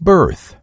birth.